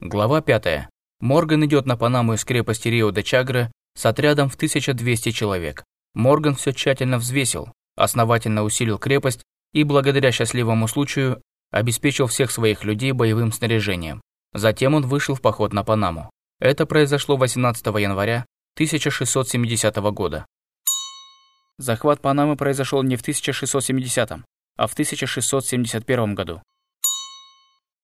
Глава 5. Морган идет на Панаму из крепости Рио-де-Чагре с отрядом в 1200 человек. Морган все тщательно взвесил, основательно усилил крепость и, благодаря счастливому случаю, обеспечил всех своих людей боевым снаряжением. Затем он вышел в поход на Панаму. Это произошло 18 января 1670 года. Захват Панамы произошел не в 1670, а в 1671 году.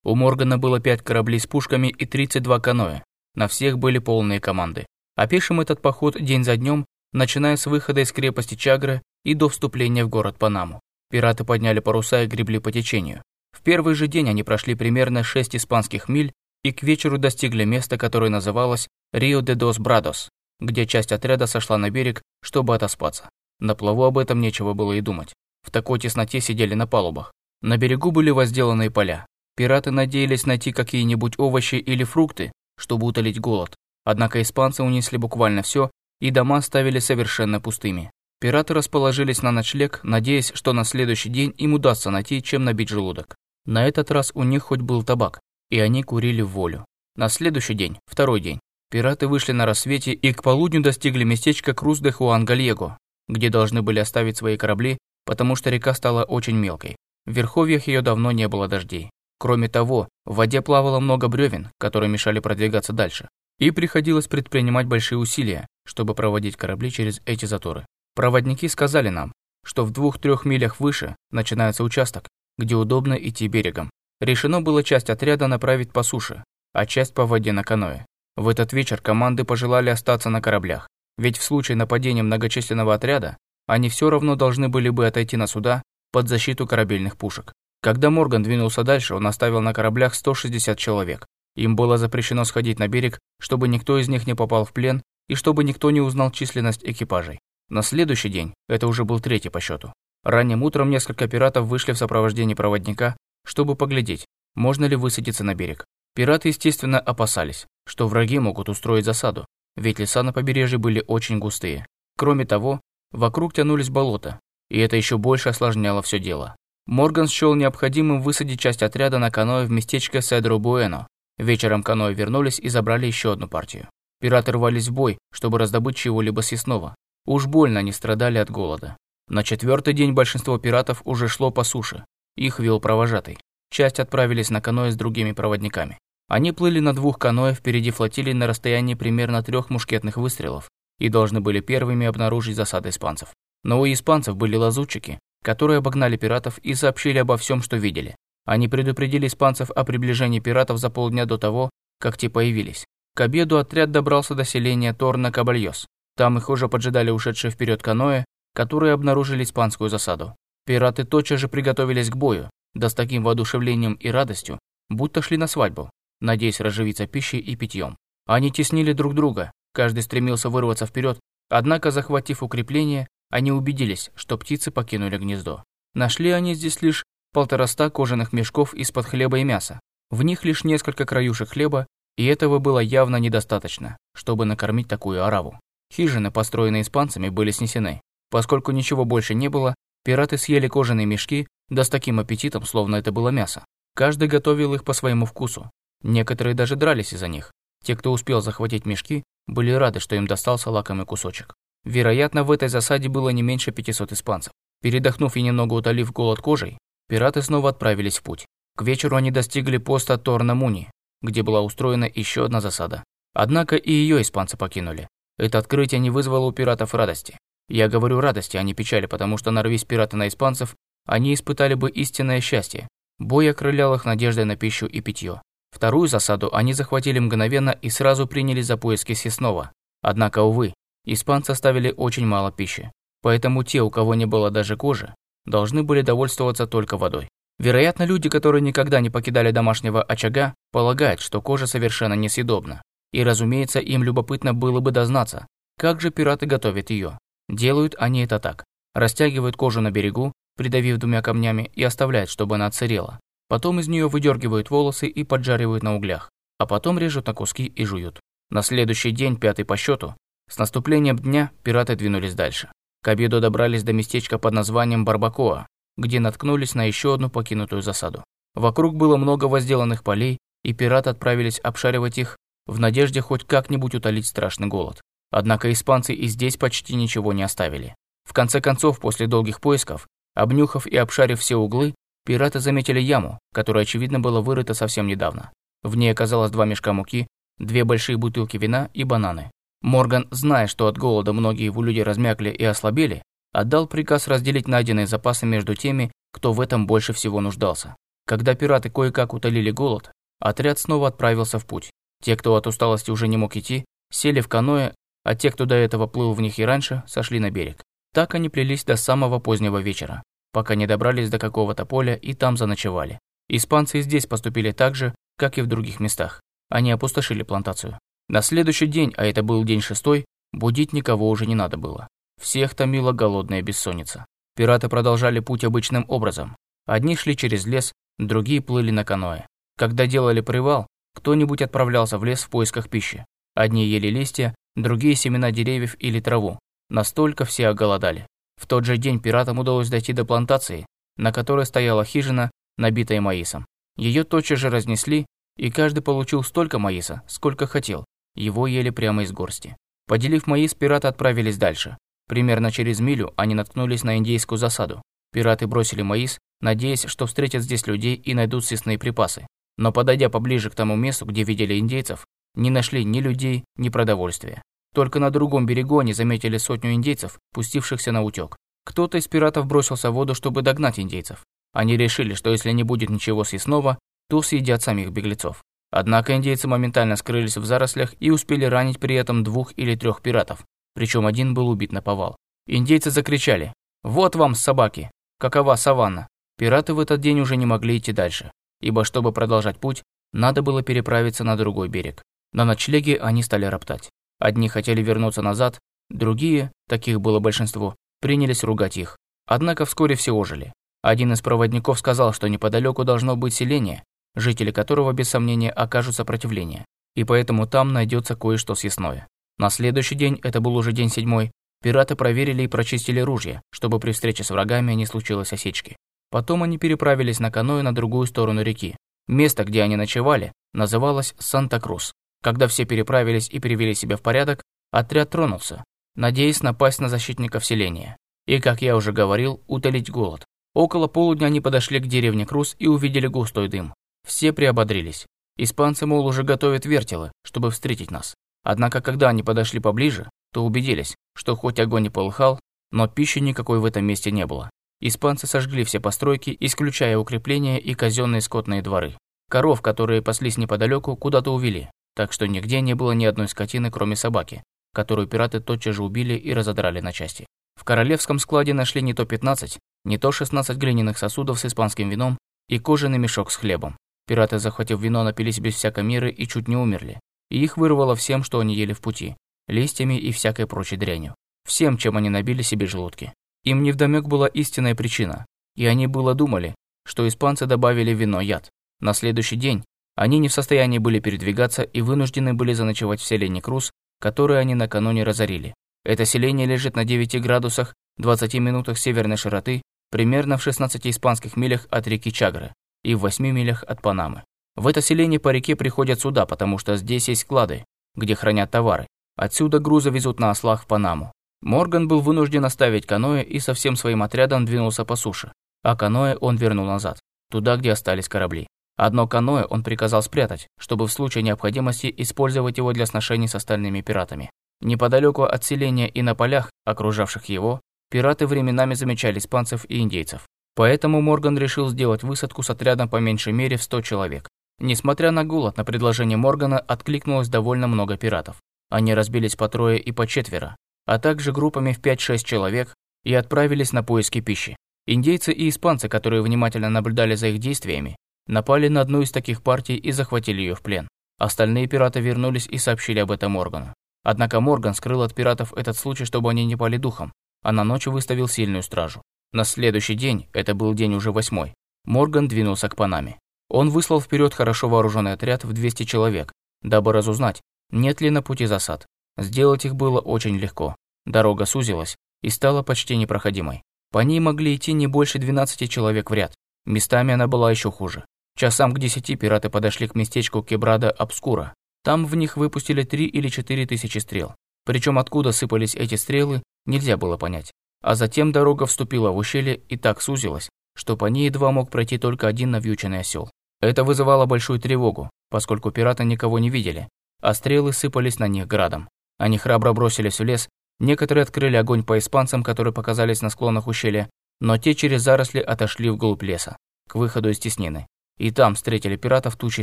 У Моргана было 5 кораблей с пушками и 32 каноэ. На всех были полные команды. Опишем этот поход день за днем, начиная с выхода из крепости Чагра и до вступления в город Панаму. Пираты подняли паруса и гребли по течению. В первый же день они прошли примерно 6 испанских миль и к вечеру достигли места, которое называлось Рио-де-Дос-Брадос, где часть отряда сошла на берег, чтобы отоспаться. На плаву об этом нечего было и думать. В такой тесноте сидели на палубах. На берегу были возделанные поля. Пираты надеялись найти какие-нибудь овощи или фрукты, чтобы утолить голод. Однако испанцы унесли буквально все, и дома ставили совершенно пустыми. Пираты расположились на ночлег, надеясь, что на следующий день им удастся найти, чем набить желудок. На этот раз у них хоть был табак, и они курили в волю. На следующий день, второй день, пираты вышли на рассвете и к полудню достигли местечка Круз де Хуан Гальего, где должны были оставить свои корабли, потому что река стала очень мелкой. В верховьях ее давно не было дождей. Кроме того, в воде плавало много бревен, которые мешали продвигаться дальше. И приходилось предпринимать большие усилия, чтобы проводить корабли через эти заторы. Проводники сказали нам, что в двух-трех милях выше начинается участок, где удобно идти берегом. Решено было часть отряда направить по суше, а часть по воде на каное. В этот вечер команды пожелали остаться на кораблях, ведь в случае нападения многочисленного отряда они все равно должны были бы отойти на суда под защиту корабельных пушек. Когда Морган двинулся дальше, он оставил на кораблях 160 человек. Им было запрещено сходить на берег, чтобы никто из них не попал в плен и чтобы никто не узнал численность экипажей. На следующий день, это уже был третий по счету, ранним утром несколько пиратов вышли в сопровождении проводника, чтобы поглядеть, можно ли высадиться на берег. Пираты, естественно, опасались, что враги могут устроить засаду, ведь леса на побережье были очень густые. Кроме того, вокруг тянулись болота, и это еще больше осложняло все дело. Морган счел необходимым высадить часть отряда на каноэ в местечко Седро-Буэно. Вечером каноэ вернулись и забрали еще одну партию. Пираты рвались в бой, чтобы раздобыть чего-либо съестного, Уж больно они страдали от голода. На четвертый день большинство пиратов уже шло по суше. Их вел провожатый. Часть отправились на каноэ с другими проводниками. Они плыли на двух каноэ впереди флотилии на расстоянии примерно трех мушкетных выстрелов и должны были первыми обнаружить засады испанцев. Но у испанцев были лазутчики, которые обогнали пиратов и сообщили обо всем, что видели. Они предупредили испанцев о приближении пиратов за полдня до того, как те появились. К обеду отряд добрался до селения Торна-Кабальос, там их уже поджидали ушедшие вперед каноэ, которые обнаружили испанскую засаду. Пираты тотчас же приготовились к бою, да с таким воодушевлением и радостью, будто шли на свадьбу, надеясь разживиться пищей и питьем. Они теснили друг друга, каждый стремился вырваться вперед, однако, захватив укрепление, они убедились, что птицы покинули гнездо. Нашли они здесь лишь полтораста кожаных мешков из-под хлеба и мяса. В них лишь несколько краюшек хлеба, и этого было явно недостаточно, чтобы накормить такую ораву. Хижины, построенные испанцами, были снесены. Поскольку ничего больше не было, пираты съели кожаные мешки, да с таким аппетитом, словно это было мясо. Каждый готовил их по своему вкусу. Некоторые даже дрались из-за них. Те, кто успел захватить мешки, были рады, что им достался лакомый кусочек. Вероятно, в этой засаде было не меньше 500 испанцев. Передохнув и немного утолив голод кожей, пираты снова отправились в путь. К вечеру они достигли поста Торна-Муни, где была устроена еще одна засада. Однако и ее испанцы покинули. Это открытие не вызвало у пиратов радости. Я говорю радости, а не печали, потому что нарвись пираты на испанцев, они испытали бы истинное счастье. Бой окрылял их надеждой на пищу и питье. Вторую засаду они захватили мгновенно и сразу принялись за поиски съестного. Однако, увы, испанцы оставили очень мало пищи. Поэтому те, у кого не было даже кожи, должны были довольствоваться только водой. Вероятно, люди, которые никогда не покидали домашнего очага, полагают, что кожа совершенно несъедобна. И, разумеется, им любопытно было бы дознаться, как же пираты готовят ее. Делают они это так. Растягивают кожу на берегу, придавив двумя камнями, и оставляют, чтобы она отсырела. Потом из нее выдергивают волосы и поджаривают на углях, а потом режут на куски и жуют. На следующий день, пятый по счету, с наступлением дня пираты двинулись дальше. К обеду добрались до местечка под названием Барбакоа, где наткнулись на еще одну покинутую засаду. Вокруг было много возделанных полей, и пираты отправились обшаривать их в надежде хоть как-нибудь утолить страшный голод. Однако испанцы и здесь почти ничего не оставили. В конце концов, после долгих поисков, обнюхав и обшарив все углы, пираты заметили яму, которая, очевидно, была вырыта совсем недавно. В ней оказалось два мешка муки, две большие бутылки вина и бананы. Морган, зная, что от голода многие его люди размякли и ослабели, отдал приказ разделить найденные запасы между теми, кто в этом больше всего нуждался. Когда пираты кое-как утолили голод, отряд снова отправился в путь. Те, кто от усталости уже не мог идти, сели в каноэ, а те, кто до этого плыл в них и раньше, сошли на берег. Так они плелись до самого позднего вечера, пока не добрались до какого-то поля и там заночевали. Испанцы здесь поступили так же, как и в других местах. Они опустошили плантацию. На следующий день, а это был день шестой, будить никого уже не надо было. Всех томила голодная бессонница. Пираты продолжали путь обычным образом. Одни шли через лес, другие плыли на каноэ. Когда делали привал, кто-нибудь отправлялся в лес в поисках пищи. Одни ели листья, другие семена деревьев или траву. Настолько все оголодали. В тот же день пиратам удалось дойти до плантации, на которой стояла хижина, набитая маисом. Ее тотчас же разнесли, и каждый получил столько маиса, сколько хотел. Его ели прямо из горсти. Поделив маис, пираты отправились дальше. Примерно через милю они наткнулись на индейскую засаду. Пираты бросили маис, надеясь, что встретят здесь людей и найдут съестные припасы. Но подойдя поближе к тому месту, где видели индейцев, не нашли ни людей, ни продовольствия. Только на другом берегу они заметили сотню индейцев, пустившихся на утёк. Кто-то из пиратов бросился в воду, чтобы догнать индейцев. Они решили, что если не будет ничего съестного, то съедят самих беглецов. Однако индейцы моментально скрылись в зарослях и успели ранить при этом двух или трех пиратов, причем один был убит на повал. Индейцы закричали «Вот вам, собаки! Какова саванна!» Пираты в этот день уже не могли идти дальше, ибо чтобы продолжать путь, надо было переправиться на другой берег. На ночлеге они стали роптать. Одни хотели вернуться назад, другие, таких было большинство, принялись ругать их. Однако вскоре все ожили. Один из проводников сказал, что неподалеку должно быть селение, жители которого без сомнения окажут сопротивление, и поэтому там найдется кое-что съестное. На следующий день, это был уже день седьмой, пираты проверили и прочистили ружья, чтобы при встрече с врагами не случилось осечки. Потом они переправились на каноэ на другую сторону реки. Место, где они ночевали, называлось Санта-Крус. Когда все переправились и привели себя в порядок, отряд тронулся, надеясь напасть на защитников селения. И, как я уже говорил, утолить голод. Около полудня они подошли к деревне Крус и увидели густой дым. Все приободрились. Испанцы, мол, уже готовят вертелы, чтобы встретить нас. Однако, когда они подошли поближе, то убедились, что хоть огонь и полыхал, но пищи никакой в этом месте не было. Испанцы сожгли все постройки, исключая укрепления и казенные скотные дворы. Коров, которые паслись неподалеку, куда-то увели, так что нигде не было ни одной скотины, кроме собаки, которую пираты тотчас же убили и разодрали на части. В королевском складе нашли не то 15, не то 16 глиняных сосудов с испанским вином и кожаный мешок с хлебом. Пираты, захватив вино, напились без всякой меры и чуть не умерли. И их вырвало всем, что они ели в пути, листьями и всякой прочей дрянью. Всем, чем они набили себе желудки. Им невдомёк была истинная причина, и они было думали, что испанцы добавили вино яд. На следующий день они не в состоянии были передвигаться и вынуждены были заночевать в селении Круз, которое они накануне разорили. Это селение лежит на 9 градусах 20 минутах северной широты, примерно в 16 испанских милях от реки Чагры и в 8 милях от Панамы. В это селение по реке приходят суда, потому что здесь есть склады, где хранят товары. Отсюда грузы везут на ослах в Панаму. Морган был вынужден оставить каноэ и со всем своим отрядом двинулся по суше, а каноэ он вернул назад, туда, где остались корабли. Одно каноэ он приказал спрятать, чтобы в случае необходимости использовать его для сношений с остальными пиратами. Неподалеку от селения и на полях, окружавших его, пираты временами замечали испанцев и индейцев. Поэтому Морган решил сделать высадку с отрядом по меньшей мере в 100 человек. Несмотря на голод, на предложение Моргана откликнулось довольно много пиратов. Они разбились по трое и по четверо, а также группами в 5-6 человек и отправились на поиски пищи. Индейцы и испанцы, которые внимательно наблюдали за их действиями, напали на одну из таких партий и захватили ее в плен. Остальные пираты вернулись и сообщили об этом Моргану. Однако Морган скрыл от пиратов этот случай, чтобы они не пали духом, а на ночь выставил сильную стражу. На следующий день, это был день уже восьмой, Морган двинулся к Панаме. Он выслал вперед хорошо вооруженный отряд в 200 человек, дабы разузнать, нет ли на пути засад. Сделать их было очень легко. Дорога сузилась и стала почти непроходимой. По ней могли идти не больше 12 человек в ряд. Местами она была еще хуже. Часам к десяти пираты подошли к местечку Кебрада Обскура. Там в них выпустили три или четыре тысячи стрел. Причем откуда сыпались эти стрелы, нельзя было понять. А затем дорога вступила в ущелье и так сузилась, что по ней едва мог пройти только один навьюченный осел. Это вызывало большую тревогу, поскольку пираты никого не видели, а стрелы сыпались на них градом. Они храбро бросились в лес, некоторые открыли огонь по испанцам, которые показались на склонах ущелья, но те через заросли отошли вглубь леса, к выходу из теснины. И там встретили пиратов тучей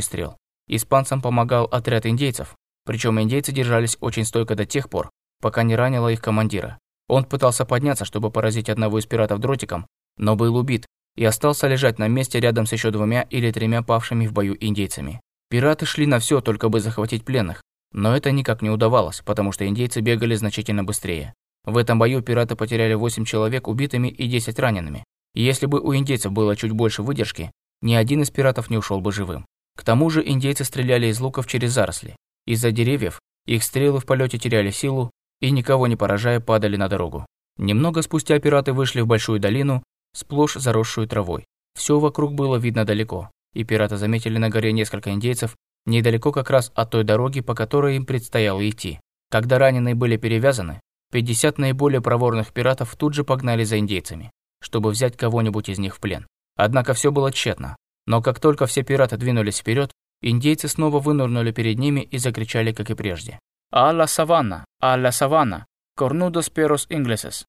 стрел. Испанцам помогал отряд индейцев, причем индейцы держались очень стойко до тех пор, пока не ранило их командира. Он пытался подняться, чтобы поразить одного из пиратов дротиком, но был убит и остался лежать на месте рядом с еще двумя или тремя павшими в бою индейцами. Пираты шли на все, только бы захватить пленных, но это никак не удавалось, потому что индейцы бегали значительно быстрее. В этом бою пираты потеряли 8 человек убитыми и 10 ранеными. Если бы у индейцев было чуть больше выдержки, ни один из пиратов не ушел бы живым. К тому же индейцы стреляли из луков через заросли. Из-за деревьев их стрелы в полете теряли силу и, никого не поражая, падали на дорогу. Немного спустя пираты вышли в большую долину, сплошь заросшую травой. Все вокруг было видно далеко, и пираты заметили на горе несколько индейцев, недалеко как раз от той дороги, по которой им предстояло идти. Когда раненые были перевязаны, 50 наиболее проворных пиратов тут же погнали за индейцами, чтобы взять кого-нибудь из них в плен. Однако все было тщетно. Но как только все пираты двинулись вперед, индейцы снова вынырнули перед ними и закричали, как и прежде. «Алла саванна! Алла саванна! Корнудос перос инглесес!»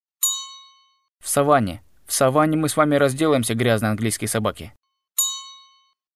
«В саванне! В саванне мы с вами разделаемся, грязные английские собаки!»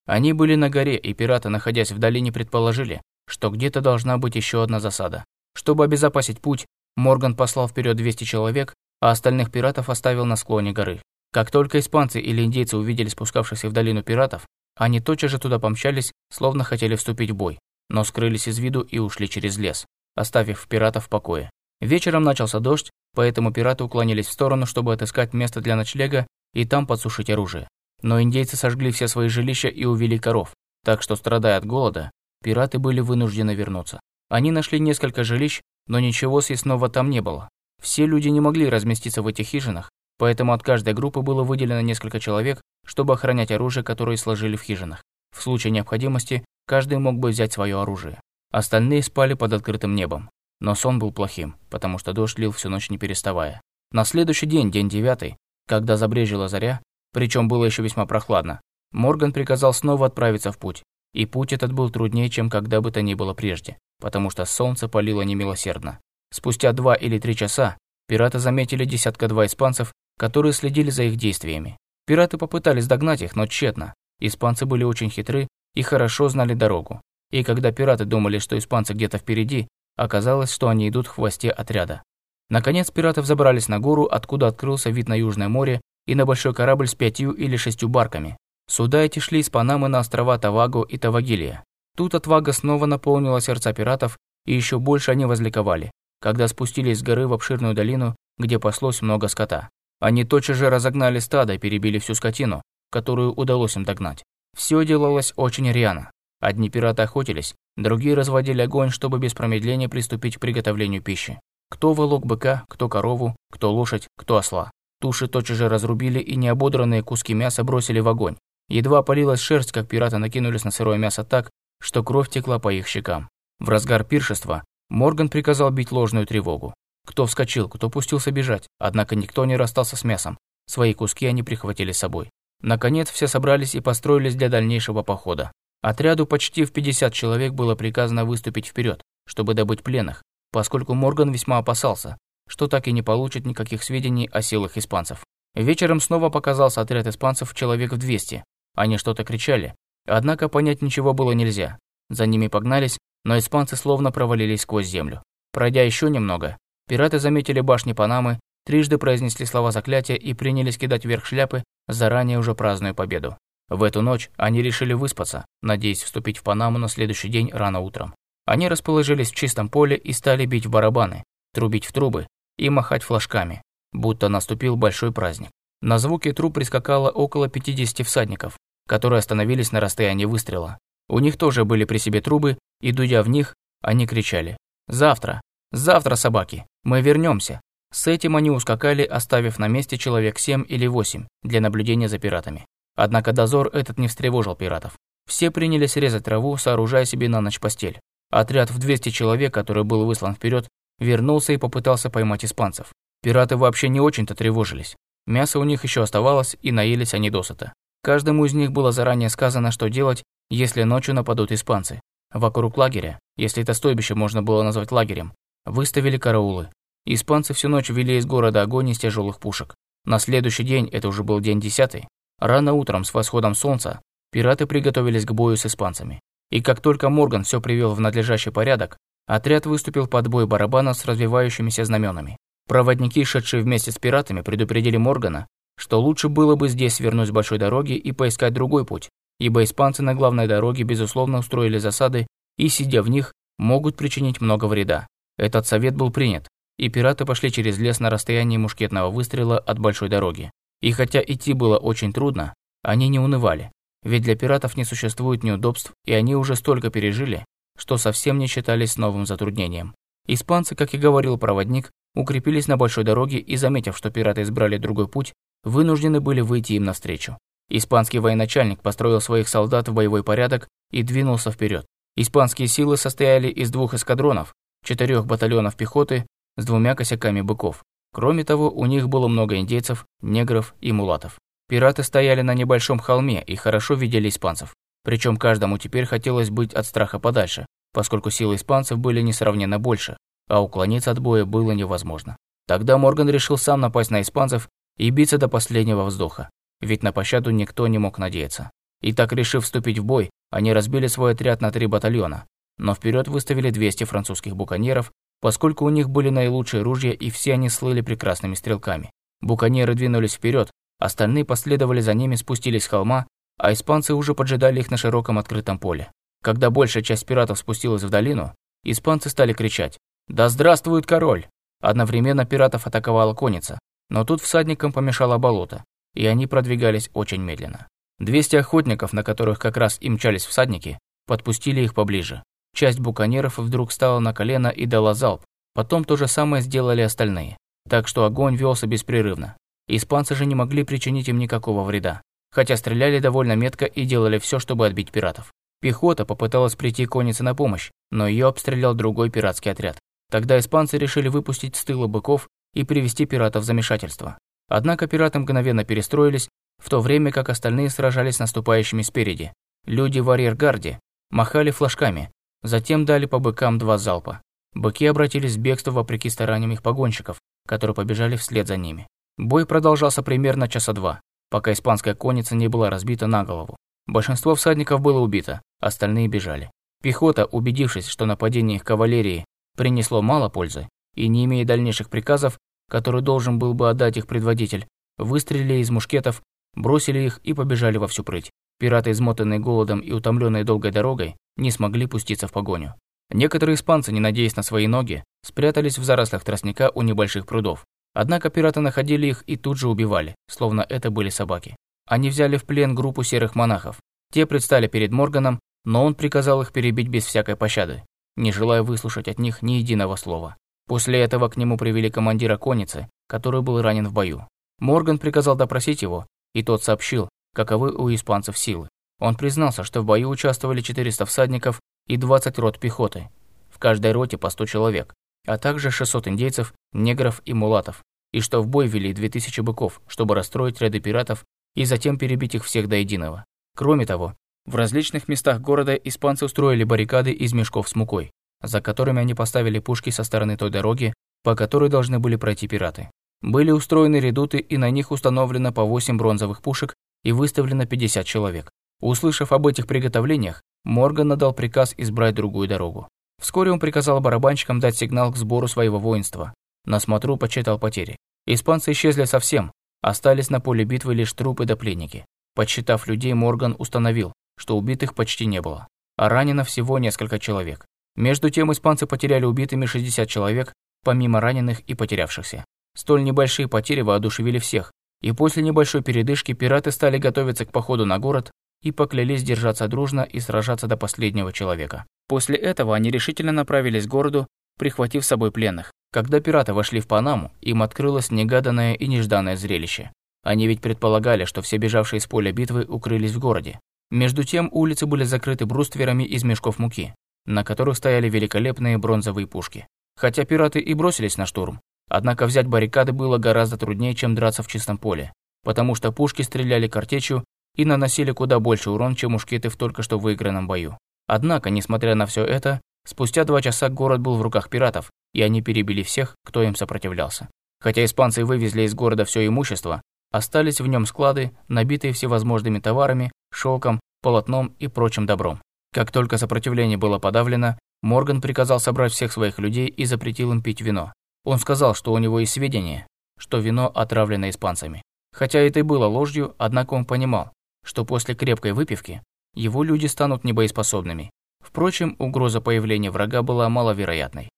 Они были на горе, и пираты, находясь в долине, предположили, что где-то должна быть еще одна засада. Чтобы обезопасить путь, Морган послал вперед 200 человек, а остальных пиратов оставил на склоне горы. Как только испанцы или индейцы увидели спускавшихся в долину пиратов, они тотчас же туда помчались, словно хотели вступить в бой, но скрылись из виду и ушли через лес, оставив пиратов в покое. Вечером начался дождь, поэтому пираты уклонились в сторону, чтобы отыскать место для ночлега и там подсушить оружие. Но индейцы сожгли все свои жилища и увели коров, так что, страдая от голода, пираты были вынуждены вернуться. Они нашли несколько жилищ, но ничего съестного там не было. Все люди не могли разместиться в этих хижинах, Поэтому от каждой группы было выделено несколько человек, чтобы охранять оружие, которое сложили в хижинах. В случае необходимости каждый мог бы взять свое оружие. Остальные спали под открытым небом. Но сон был плохим, потому что дождь лил всю ночь не переставая. На следующий день, день девятый, когда забрежила заря, причем было еще весьма прохладно, Морган приказал снова отправиться в путь. И путь этот был труднее, чем когда бы то ни было прежде, потому что солнце палило немилосердно. Спустя два или три часа пираты заметили десятка-два испанцев, которые следили за их действиями. Пираты попытались догнать их, но тщетно. Испанцы были очень хитры и хорошо знали дорогу. И когда пираты думали, что испанцы где-то впереди, оказалось, что они идут в хвосте отряда. Наконец пираты забрались на гору, откуда открылся вид на Южное море и на большой корабль с пятью или шестью барками. Суда эти шли из Панамы на острова Таваго и Тавагилия. Тут отвага снова наполнила сердца пиратов, и еще больше они возликовали, когда спустились с горы в обширную долину, где паслось много скота. Они тотчас же разогнали стадо и перебили всю скотину, которую удалось им догнать. Все делалось очень рьяно. Одни пираты охотились, другие разводили огонь, чтобы без промедления приступить к приготовлению пищи. Кто волок быка, кто корову, кто лошадь, кто осла. Туши тотчас же разрубили и неободранные куски мяса бросили в огонь. Едва полилась шерсть, как пираты накинулись на сырое мясо так, что кровь текла по их щекам. В разгар пиршества Морган приказал бить ложную тревогу. Кто вскочил, кто пустился бежать, однако никто не расстался с мясом. Свои куски они прихватили с собой. Наконец все собрались и построились для дальнейшего похода. Отряду почти в 50 человек было приказано выступить вперед, чтобы добыть пленных, поскольку Морган весьма опасался, что так и не получит никаких сведений о силах испанцев. Вечером снова показался отряд испанцев человек в 200. Они что-то кричали, однако понять ничего было нельзя. За ними погнались, но испанцы словно провалились сквозь землю. Пройдя еще немного, Пираты заметили башни Панамы, трижды произнесли слова заклятия и принялись кидать вверх шляпы, заранее уже празднуя победу. В эту ночь они решили выспаться, надеясь вступить в Панаму на следующий день рано утром. Они расположились в чистом поле и стали бить в барабаны, трубить в трубы и махать флажками, будто наступил большой праздник. На звуки труб прискакало около 50 всадников, которые остановились на расстоянии выстрела. У них тоже были при себе трубы, и, дудя в них, они кричали «Завтра! Завтра, собаки, мы вернемся. С этим они ускакали, оставив на месте человек семь или восемь для наблюдения за пиратами. Однако дозор этот не встревожил пиратов. Все принялись резать траву, сооружая себе на ночь постель. Отряд в 200 человек, который был выслан вперед, вернулся и попытался поймать испанцев. Пираты вообще не очень-то тревожились. Мясо у них еще оставалось, и наелись они досыта. Каждому из них было заранее сказано, что делать, если ночью нападут испанцы. Вокруг лагеря, если это стойбище можно было назвать лагерем, выставили караулы. Испанцы всю ночь вели из города огонь из тяжелых пушек. На следующий день, это уже был день десятый, рано утром с восходом солнца пираты приготовились к бою с испанцами. И как только Морган все привел в надлежащий порядок, отряд выступил под бой барабана с развивающимися знаменами. Проводники, шедшие вместе с пиратами, предупредили Моргана, что лучше было бы здесь свернуть с большой дороги и поискать другой путь, ибо испанцы на главной дороге, безусловно, устроили засады и, сидя в них, могут причинить много вреда. Этот совет был принят, и пираты пошли через лес на расстоянии мушкетного выстрела от большой дороги. И хотя идти было очень трудно, они не унывали, ведь для пиратов не существует неудобств, и они уже столько пережили, что совсем не считались новым затруднением. Испанцы, как и говорил проводник, укрепились на большой дороге и, заметив, что пираты избрали другой путь, вынуждены были выйти им навстречу. Испанский военачальник построил своих солдат в боевой порядок и двинулся вперед. Испанские силы состояли из двух эскадронов, четырех батальонов пехоты с двумя косяками быков. Кроме того, у них было много индейцев, негров и мулатов. Пираты стояли на небольшом холме и хорошо видели испанцев. Причем каждому теперь хотелось быть от страха подальше, поскольку силы испанцев были несравненно больше, а уклониться от боя было невозможно. Тогда Морган решил сам напасть на испанцев и биться до последнего вздоха, ведь на пощаду никто не мог надеяться. И так, решив вступить в бой, они разбили свой отряд на три батальона, но вперед выставили 200 французских буконьеров, поскольку у них были наилучшие ружья и все они слыли прекрасными стрелками. Буконьеры двинулись вперед, остальные последовали за ними, спустились с холма, а испанцы уже поджидали их на широком открытом поле. Когда большая часть пиратов спустилась в долину, испанцы стали кричать «Да здравствует король!». Одновременно пиратов атаковала конница, но тут всадникам помешало болото, и они продвигались очень медленно. 200 охотников, на которых как раз и мчались всадники, подпустили их поближе. Часть буконеров вдруг стала на колено и дала залп, потом то же самое сделали остальные, так что огонь велся беспрерывно. Испанцы же не могли причинить им никакого вреда, хотя стреляли довольно метко и делали все, чтобы отбить пиратов. Пехота попыталась прийти коннице на помощь, но ее обстрелял другой пиратский отряд. Тогда испанцы решили выпустить с тыла быков и привести пиратов в замешательство. Однако пираты мгновенно перестроились, в то время как остальные сражались с наступающими спереди. Люди в арьергарде махали флажками, затем дали по быкам два залпа. Быки обратились в бегство вопреки стараниям их погонщиков, которые побежали вслед за ними. Бой продолжался примерно часа два, пока испанская конница не была разбита на голову. Большинство всадников было убито, остальные бежали. Пехота, убедившись, что нападение их кавалерии принесло мало пользы, и не имея дальнейших приказов, которые должен был бы отдать их предводитель, выстрелили из мушкетов, бросили их и побежали во всю прыть. Пираты, измотанные голодом и утомленные долгой дорогой, не смогли пуститься в погоню. Некоторые испанцы, не надеясь на свои ноги, спрятались в зарослях тростника у небольших прудов. Однако пираты находили их и тут же убивали, словно это были собаки. Они взяли в плен группу серых монахов. Те предстали перед Морганом, но он приказал их перебить без всякой пощады не желая выслушать от них ни единого слова. После этого к нему привели командира конницы, который был ранен в бою. Морган приказал допросить его, и тот сообщил, каковы у испанцев силы. Он признался, что в бою участвовали 400 всадников и 20 рот пехоты. В каждой роте по 100 человек, а также 600 индейцев, негров и мулатов, и что в бой вели 2000 быков, чтобы расстроить ряды пиратов и затем перебить их всех до единого. Кроме того, в различных местах города испанцы устроили баррикады из мешков с мукой, за которыми они поставили пушки со стороны той дороги, по которой должны были пройти пираты. Были устроены редуты, и на них установлено по 8 бронзовых пушек и выставлено 50 человек. Услышав об этих приготовлениях, Морган надал приказ избрать другую дорогу. Вскоре он приказал барабанщикам дать сигнал к сбору своего воинства. На смотру подсчитал потери. Испанцы исчезли совсем, остались на поле битвы лишь трупы да пленники. Подсчитав людей, Морган установил, что убитых почти не было, а ранено всего несколько человек. Между тем испанцы потеряли убитыми 60 человек, помимо раненых и потерявшихся. Столь небольшие потери воодушевили всех, и после небольшой передышки пираты стали готовиться к походу на город и поклялись держаться дружно и сражаться до последнего человека. После этого они решительно направились к городу, прихватив с собой пленных. Когда пираты вошли в Панаму, им открылось негаданное и нежданное зрелище. Они ведь предполагали, что все бежавшие с поля битвы укрылись в городе. Между тем улицы были закрыты брустверами из мешков муки, на которых стояли великолепные бронзовые пушки. Хотя пираты и бросились на штурм, однако взять баррикады было гораздо труднее, чем драться в чистом поле, потому что пушки стреляли картечью и наносили куда больше урон, чем мушкеты в только что выигранном бою. Однако, несмотря на все это, спустя два часа город был в руках пиратов, и они перебили всех, кто им сопротивлялся. Хотя испанцы вывезли из города все имущество, остались в нем склады, набитые всевозможными товарами, шелком, полотном и прочим добром. Как только сопротивление было подавлено, Морган приказал собрать всех своих людей и запретил им пить вино. Он сказал, что у него есть сведения, что вино отравлено испанцами. Хотя это и было ложью, однако он понимал, что после крепкой выпивки его люди станут небоеспособными. Впрочем, угроза появления врага была маловероятной.